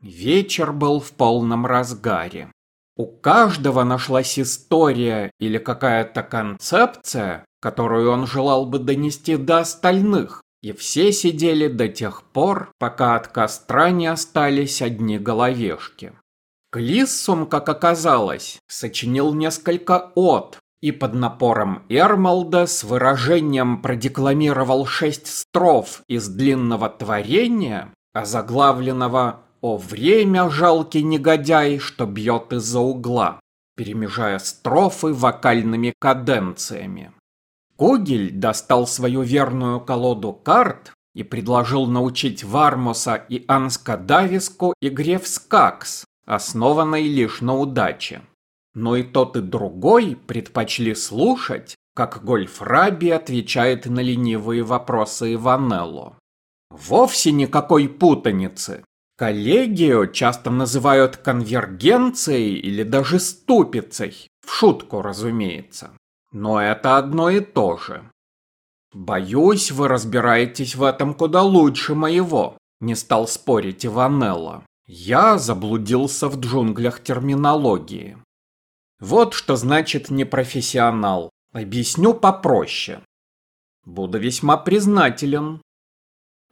Вечер был в полном разгаре. У каждого нашлась история или какая-то концепция, которую он желал бы донести до остальных, и все сидели до тех пор, пока от костра не остались одни головешки. Клиссум, как оказалось, сочинил несколько от, и под напором Эрмалда с выражением продекламировал шесть строф из длинного творения, озаглавленного «О время, жалкий негодяй, что бьет из-за угла», перемежая строфы вокальными каденциями. Когель достал свою верную колоду карт и предложил научить Вармоса и Анска Дависку игре в скакс, основанной лишь на удаче. Но и тот, и другой предпочли слушать, как Гольфраби отвечает на ленивые вопросы Иванелло. Вовсе никакой путаницы. Коллегию часто называют конвергенцией или даже ступицей. В шутку, разумеется. Но это одно и то же. Боюсь, вы разбираетесь в этом куда лучше моего, не стал спорить Иванелло. Я заблудился в джунглях терминологии. Вот что значит непрофессионал. Объясню попроще. Буду весьма признателен.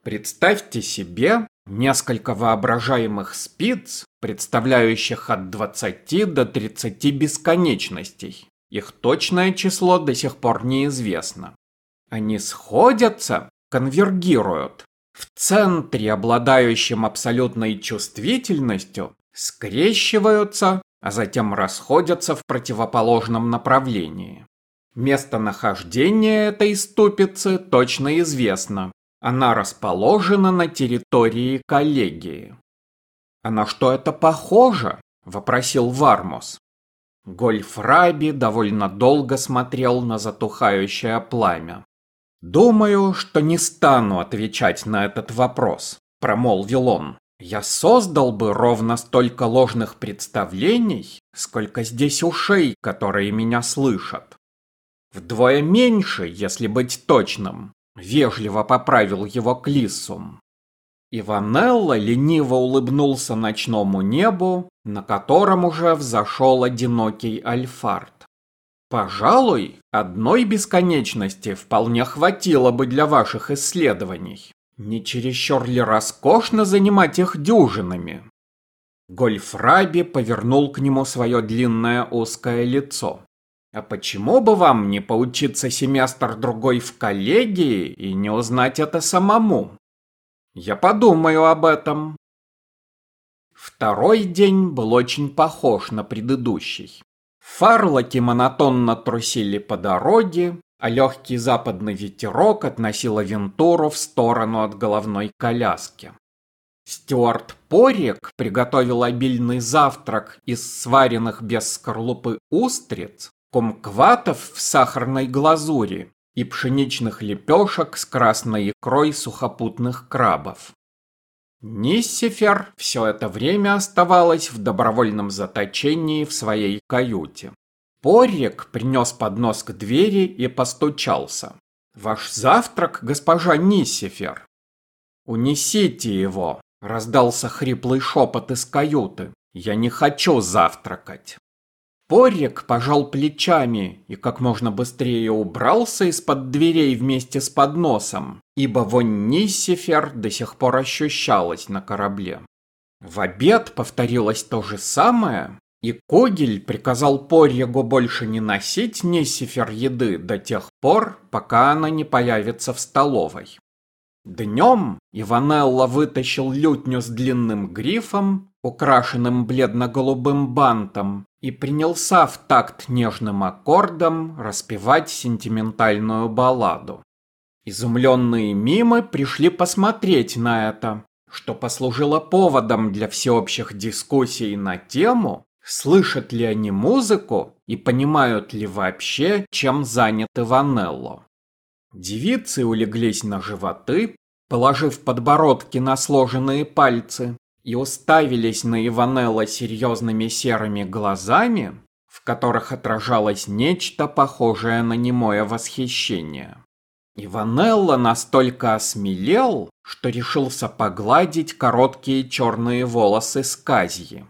Представьте себе несколько воображаемых спиц, представляющих от 20 до 30 бесконечностей. Их точное число до сих пор неизвестно. Они сходятся, конвергируют. В центре, обладающем абсолютной чувствительностью, скрещиваются а затем расходятся в противоположном направлении. Местонахождение этой ступицы точно известно. Она расположена на территории коллегии. «А на что это похоже?» – вопросил Вармус. Гольфраби довольно долго смотрел на затухающее пламя. «Думаю, что не стану отвечать на этот вопрос», – промолвил он. Я создал бы ровно столько ложных представлений, сколько здесь ушей, которые меня слышат. Вдвое меньше, если быть точным, вежливо поправил его Клиссум. Иванелло лениво улыбнулся ночному небу, на котором уже взошел одинокий альфард. Пожалуй, одной бесконечности вполне хватило бы для ваших исследований. Не чересчур ли роскошно занимать их дюжинами? Гольфраби повернул к нему свое длинное узкое лицо. А почему бы вам не поучиться семестр-другой в коллегии и не узнать это самому? Я подумаю об этом. Второй день был очень похож на предыдущий. Фарлоки монотонно трусили по дороге, а легкий западный ветерок относил Авентуру в сторону от головной коляски. Стюарт Порик приготовил обильный завтрак из сваренных без скорлупы устриц, комкватов в сахарной глазури и пшеничных лепешек с красной икрой сухопутных крабов. Ниссифер все это время оставалась в добровольном заточении в своей каюте. Порик принес поднос к двери и постучался. «Ваш завтрак, госпожа Нисифер!» «Унесите его!» – раздался хриплый шепот из каюты. «Я не хочу завтракать!» Порик пожал плечами и как можно быстрее убрался из-под дверей вместе с подносом, ибо вонь Нисифер до сих пор ощущалась на корабле. В обед повторилось то же самое, и Когель приказал Порьегу больше не носить Несифер еды до тех пор, пока она не появится в столовой. Днем Иванелла вытащил лютню с длинным грифом, украшенным бледно-голубым бантом, и принялся в такт нежным аккордом распевать сентиментальную балладу. Изумленные мимы пришли посмотреть на это, что послужило поводом для всеобщих дискуссий на тему, Слышат ли они музыку и понимают ли вообще, чем заняты Ванелло? Девицы улеглись на животы, положив подбородки на сложенные пальцы, и уставились на Иванелло серьезными серыми глазами, в которых отражалось нечто похожее на немое восхищение. Иванелла настолько осмелел, что решился погладить короткие черные волосы Сказьи.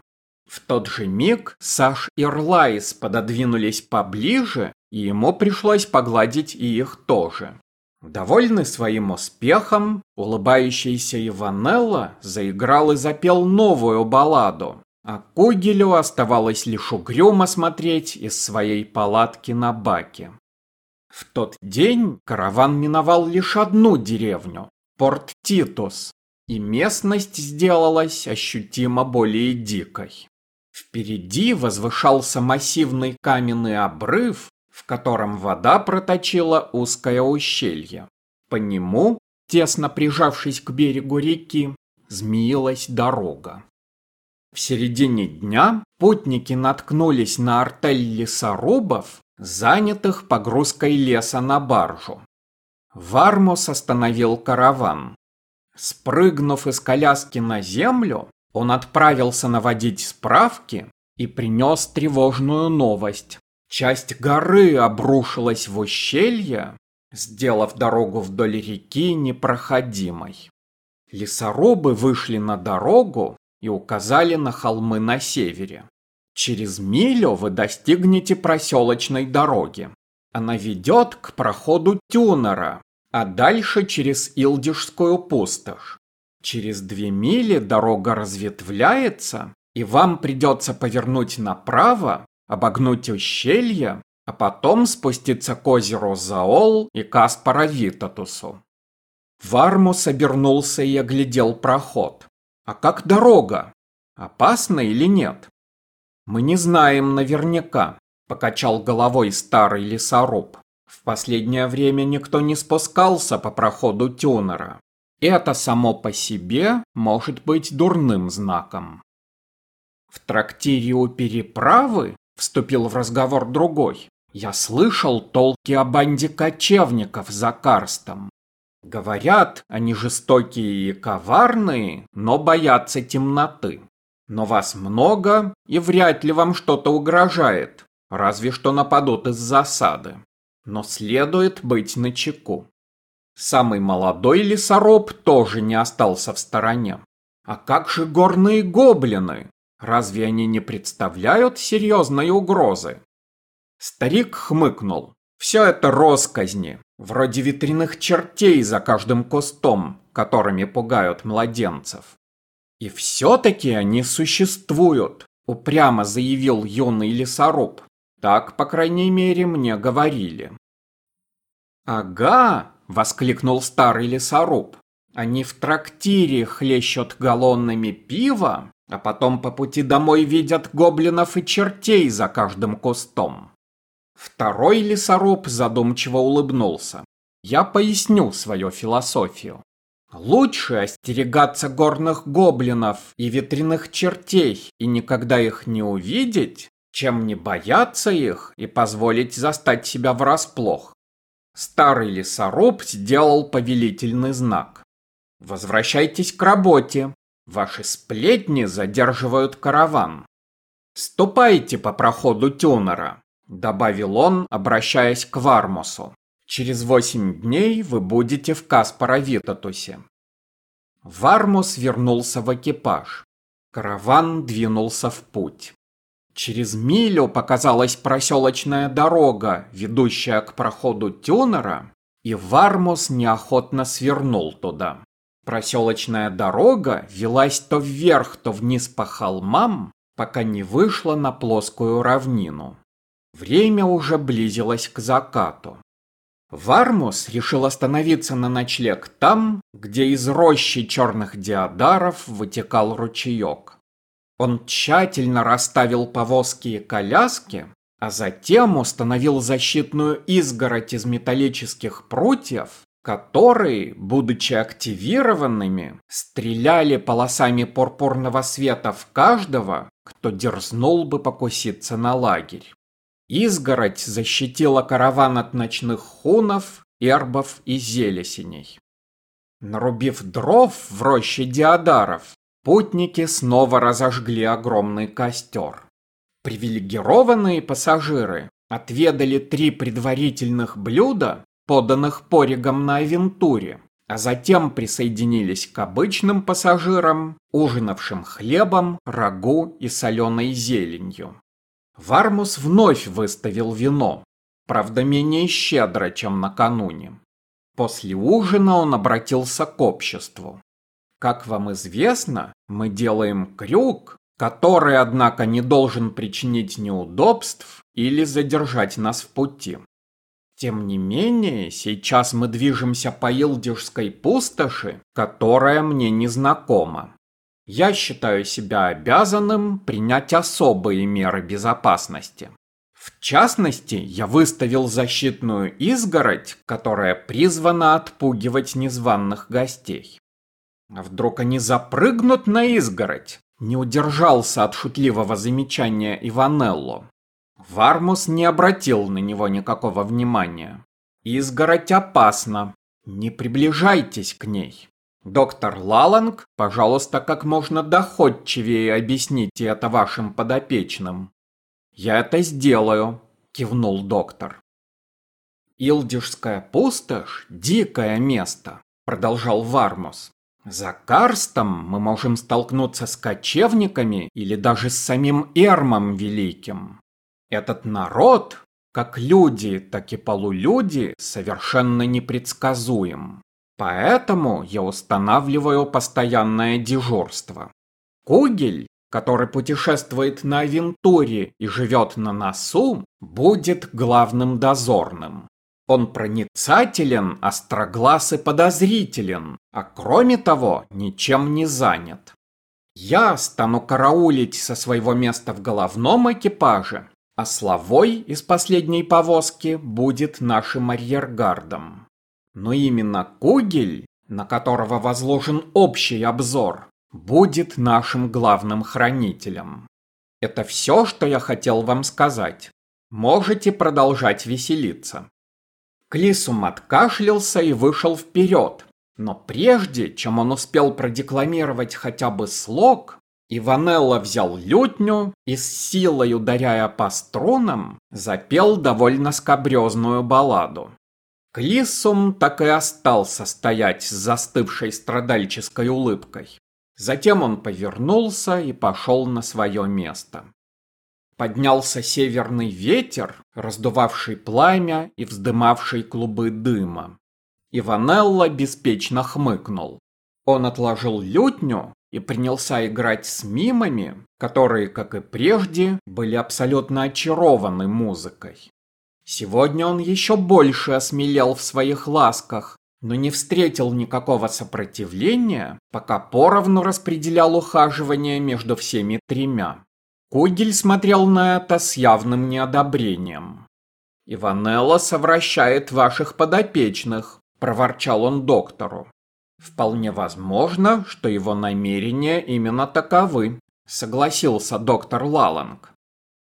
В тот же миг Саш и Рлайс пододвинулись поближе, и ему пришлось погладить и их тоже. Довольный своим успехом, улыбающийся Иванелла заиграл и запел новую балладу, а Кугелю оставалось лишь угрюмо смотреть из своей палатки на баке. В тот день караван миновал лишь одну деревню – Порт Титус, и местность сделалась ощутимо более дикой. Впереди возвышался массивный каменный обрыв, в котором вода проточила узкое ущелье. По нему, тесно прижавшись к берегу реки, змеилась дорога. В середине дня путники наткнулись на артель лесорубов, занятых погрузкой леса на баржу. Вармус остановил караван. Спрыгнув из коляски на землю, он отправился наводить справки и принес тревожную новость. Часть горы обрушилась в ущелье, сделав дорогу вдоль реки непроходимой. Лесорубы вышли на дорогу и указали на холмы на севере. Через милю вы достигнете проселочной дороги. Она ведет к проходу Тюнера, а дальше через Илдишскую пустошь. Через две мили дорога разветвляется, и вам придется повернуть направо обогнуть ущелье, а потом спуститься к озеру Заол и Каспаровитатусу. Вармус обернулся и оглядел проход. А как дорога? Опасно или нет? Мы не знаем наверняка, покачал головой старый лесоруб. В последнее время никто не спускался по проходу Тюнера. Это само по себе может быть дурным знаком. В трактире у переправы Вступил в разговор другой. Я слышал толки о банде кочевников за Карстом. Говорят, они жестокие и коварные, но боятся темноты. Но вас много, и вряд ли вам что-то угрожает, разве что нападут из засады. Но следует быть начеку. Самый молодой лесоруб тоже не остался в стороне. А как же горные гоблины? Разве они не представляют серьезной угрозы? Старик хмыкнул. Все это росказни, вроде ветряных чертей за каждым кустом, которыми пугают младенцев. И все-таки они существуют, упрямо заявил юный лесоруб. Так, по крайней мере, мне говорили. «Ага!» — воскликнул старый лесоруб. «Они в трактире хлещут галлонами пива, а потом по пути домой видят гоблинов и чертей за каждым кустом. Второй лесоруб задумчиво улыбнулся. Я поясню свою философию. Лучше остерегаться горных гоблинов и ветряных чертей и никогда их не увидеть, чем не бояться их и позволить застать себя врасплох. Старый лесоруб сделал повелительный знак. Возвращайтесь к работе, Ваши сплетни задерживают караван. Ступайте по проходу Тюнера, добавил он, обращаясь к Вармусу. Через восемь дней вы будете в Каспаровитатусе. Вармус вернулся в экипаж. Караван двинулся в путь. Через милю показалась проселочная дорога, ведущая к проходу Тюнера, и Вармус неохотно свернул туда. Проселочная дорога велась то вверх, то вниз по холмам, пока не вышла на плоскую равнину. Время уже близилось к закату. Вармус решил остановиться на ночлег там, где из рощи черных диадаров вытекал ручеек. Он тщательно расставил повозки и коляски, а затем установил защитную изгородь из металлических прутьев, которые, будучи активированными, стреляли полосами пурпурного света в каждого, кто дерзнул бы покуситься на лагерь. Изгородь защитила караван от ночных хунов, эрбов и зелесеней. Нарубив дров в роще диадаров, путники снова разожгли огромный костер. Привилегированные пассажиры отведали три предварительных блюда поданных Поригом на Авентуре, а затем присоединились к обычным пассажирам, ужинавшим хлебом, рагу и соленой зеленью. Вармус вновь выставил вино, правда менее щедро, чем накануне. После ужина он обратился к обществу. Как вам известно, мы делаем крюк, который, однако, не должен причинить неудобств или задержать нас в пути. Тем не менее, сейчас мы движемся по Илдишской пустоши, которая мне незнакома. Я считаю себя обязанным принять особые меры безопасности. В частности, я выставил защитную изгородь, которая призвана отпугивать незваных гостей. А вдруг они запрыгнут на изгородь? Не удержался от шутливого замечания Иванелло. Вармус не обратил на него никакого внимания. Изгородь опасна. Не приближайтесь к ней. Доктор Лаланг, пожалуйста, как можно доходчивее объясните это вашим подопечным. Я это сделаю, кивнул доктор. Илдишская пустошь – дикое место, продолжал Вармус. За Карстом мы можем столкнуться с кочевниками или даже с самим Эрмом Великим. Этот народ, как люди, так и полулюди, совершенно непредсказуем. Поэтому я устанавливаю постоянное дежурство. Кугель, который путешествует на Авентуре и живет на носу, будет главным дозорным. Он проницателен, остроглаз и подозрителен, а кроме того, ничем не занят. Я стану караулить со своего места в головном экипаже, а Славой из последней повозки будет нашим арьергардом. Но именно Кугель, на которого возложен общий обзор, будет нашим главным хранителем. Это все, что я хотел вам сказать. Можете продолжать веселиться. Клисум откашлялся и вышел вперед, но прежде, чем он успел продекламировать хотя бы слог, Иванелло взял лютню и с силой ударяя по струнам, запел довольно скобрезную балладу. Клиссум так и остался стоять с застывшей страдальческой улыбкой. Затем он повернулся и пошел на свое место. Поднялся северный ветер, раздувавший пламя и вздымавший клубы дыма. Иванелло беспечно хмыкнул. Он отложил лютню и принялся играть с мимами, которые, как и прежде, были абсолютно очарованы музыкой. Сегодня он еще больше осмелел в своих ласках, но не встретил никакого сопротивления, пока поровну распределял ухаживание между всеми тремя. Кугель смотрел на это с явным неодобрением. «Иванелло совращает ваших подопечных», – проворчал он доктору. Вполне возможно, что его намерения именно таковы, согласился доктор Лаланг.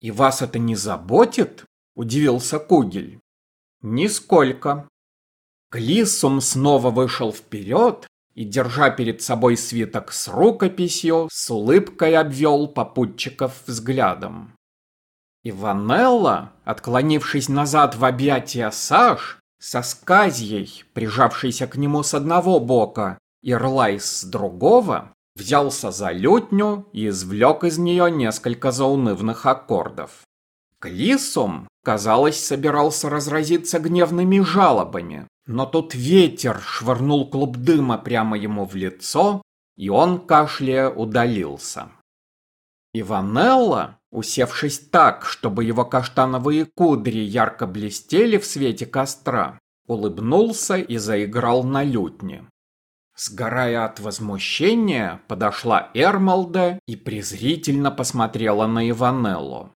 И вас это не заботит? Удивился Кугель. Нисколько. Клиссум снова вышел вперед и, держа перед собой свиток с рукописью, с улыбкой обвел попутчиков взглядом. Иванелла, отклонившись назад в объятия Саш, со сказьей, прижавшейся к нему с одного бока, и Рлайс с другого, взялся за лютню и извлек из нее несколько заунывных аккордов. Клисум, казалось, собирался разразиться гневными жалобами, но тут ветер швырнул клуб дыма прямо ему в лицо, и он, кашляя, удалился. Иванелла, усевшись так, чтобы его каштановые кудри ярко блестели в свете костра, улыбнулся и заиграл на лютне. Сгорая от возмущения, подошла Эрмалда и презрительно посмотрела на Иванеллу.